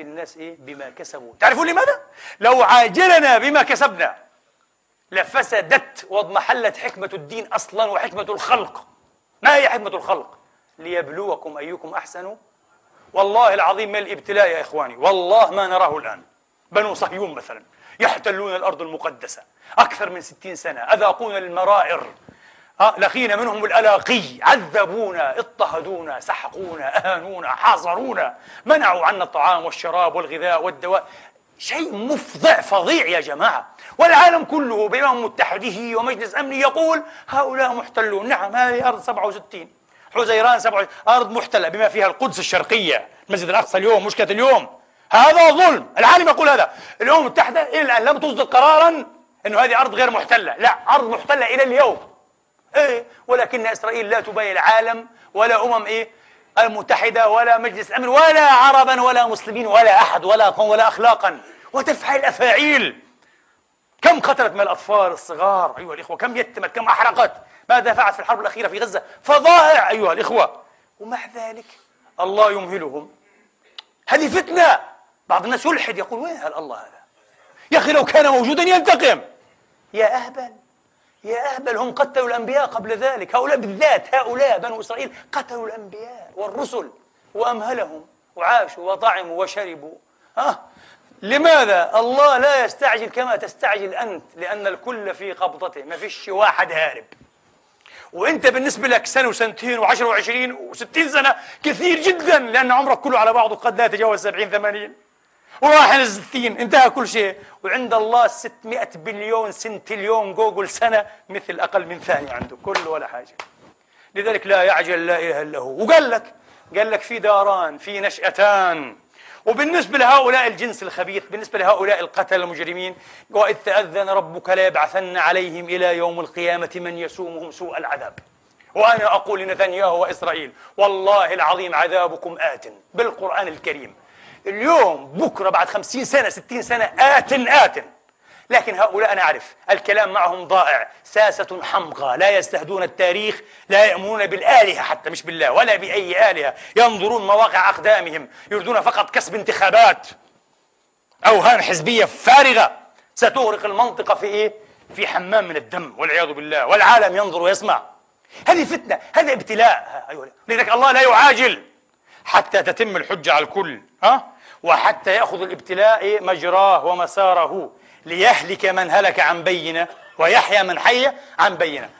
الناس إيه؟ بما كسبوا. تعرفون لماذا؟ لو عاجلنا بما كسبنا لفسدت واضمحلت حكمة الدين أصلا وحكمة الخلق. ما هي حكمة الخلق؟ ليبلوكم أيكم أحسن. والله العظيم من الابتلاء يا إخواني. والله ما نراه الآن. بنو صهيون مثلا يحتلون الأرض المقدسة أكثر من ستين سنة. أذاقون المرائر لقينا منهم الألاقي. عذبونا اضطهدونا سحقونا أهانونا حاصرونا. منعوا عنا الطعام والشراب والغذاء والدواء. شيء مفضع فظيع يا جماعة. والعالم كله بأمم متحده ومجلس أمني يقول هؤلاء محتلون. نعم هذه أرض 67 حزيران 67 أرض محتلة بما فيها القدس الشرقية. المسجد الأقصى اليوم مشكلة اليوم. هذا ظلم. العالم يقول هذا. الأمم المتحدة إلى الآن لم تصدر قرارا أنه هذه أرض غير محتلة. لا أرض محتلة إلى اليوم. إيه ولكن إسرائيل لا تبايع العالم ولا أمم إيه المتحدة ولا مجلس الأمن ولا عربا ولا مسلمين ولا أحد ولا قوم ولا أخلاقا. وتفعل الأفاعيل كم قتلت من الأطفال الصغار أيها الإخوة؟ كم يتمت؟ كم أحرقت؟ ماذا فعلت في الحرب الأخيرة في غزة؟ فظائع أيها الإخوة. ومع ذلك الله يمهلهم. هذه فتنة. بعض الناس يلحد يقول وين هل الله هذا؟ يا أخي لو كان موجودا ينتقم يا أهبل يا أهبل هم قتلوا الأنبياء قبل ذلك. هؤلاء بالذات هؤلاء بنو إسرائيل قتلوا الأنبياء والرسل وأمهلهم وعاشوا وطعموا وشربوا. ها؟ لماذا الله لا يستعجل كما تستعجل أنت؟ لأن الكل في قبضته ما فيش واحد هارب. وأنت بالنسبة لك سنة وسنتين وعشر وعشرين وستين سنة كثير جدا لأن عمرك كله على بعضه قد لا يتجاوز سبعين ثمانين. وراح الستين انتهى كل شيء. وعند الله 600 بليون centillion googol سنة مثل أقل من ثانية عنده كل ولا حاجة. لذلك لا يعجل لا إله إلا هو. وقال لك قال لك في داران في نشأتان. وبالنسبة لهؤلاء الجنس الخبيث بالنسبة لهؤلاء القتل المجرمين وإذ تأذن ربك ليبعثن عليهم إلى يوم القيامة من يسومهم سوء العذاب. وأنا أقول لنتنياهو وإسرائيل والله العظيم عذابكم آت بالقرآن الكريم. اليوم بكرة بعد خمسين سنة ستين سنة آت آت. لكن هؤلاء أنا أعرف الكلام معهم ضائع. ساسة حمقى لا يستهدون التاريخ لا يأمنون بالآلهة حتى مش بالله ولا بأي آلهة. ينظرون مواقع أقدامهم يريدون فقط كسب انتخابات. أوهام حزبية فارغة. ستغرق المنطقة في إيه؟ في حمام من الدم والعياذ بالله. والعالم ينظر ويسمع. هذه فتنة هذا ابتلاء. أيوة. لذلك الله لا يعاجل. حتى تتم الحجة على الكل ها؟ وحتى يأخذ الابتلاء مجراه ومساره ليهلك من هلك عن بينة ويحيى من حي عن بينة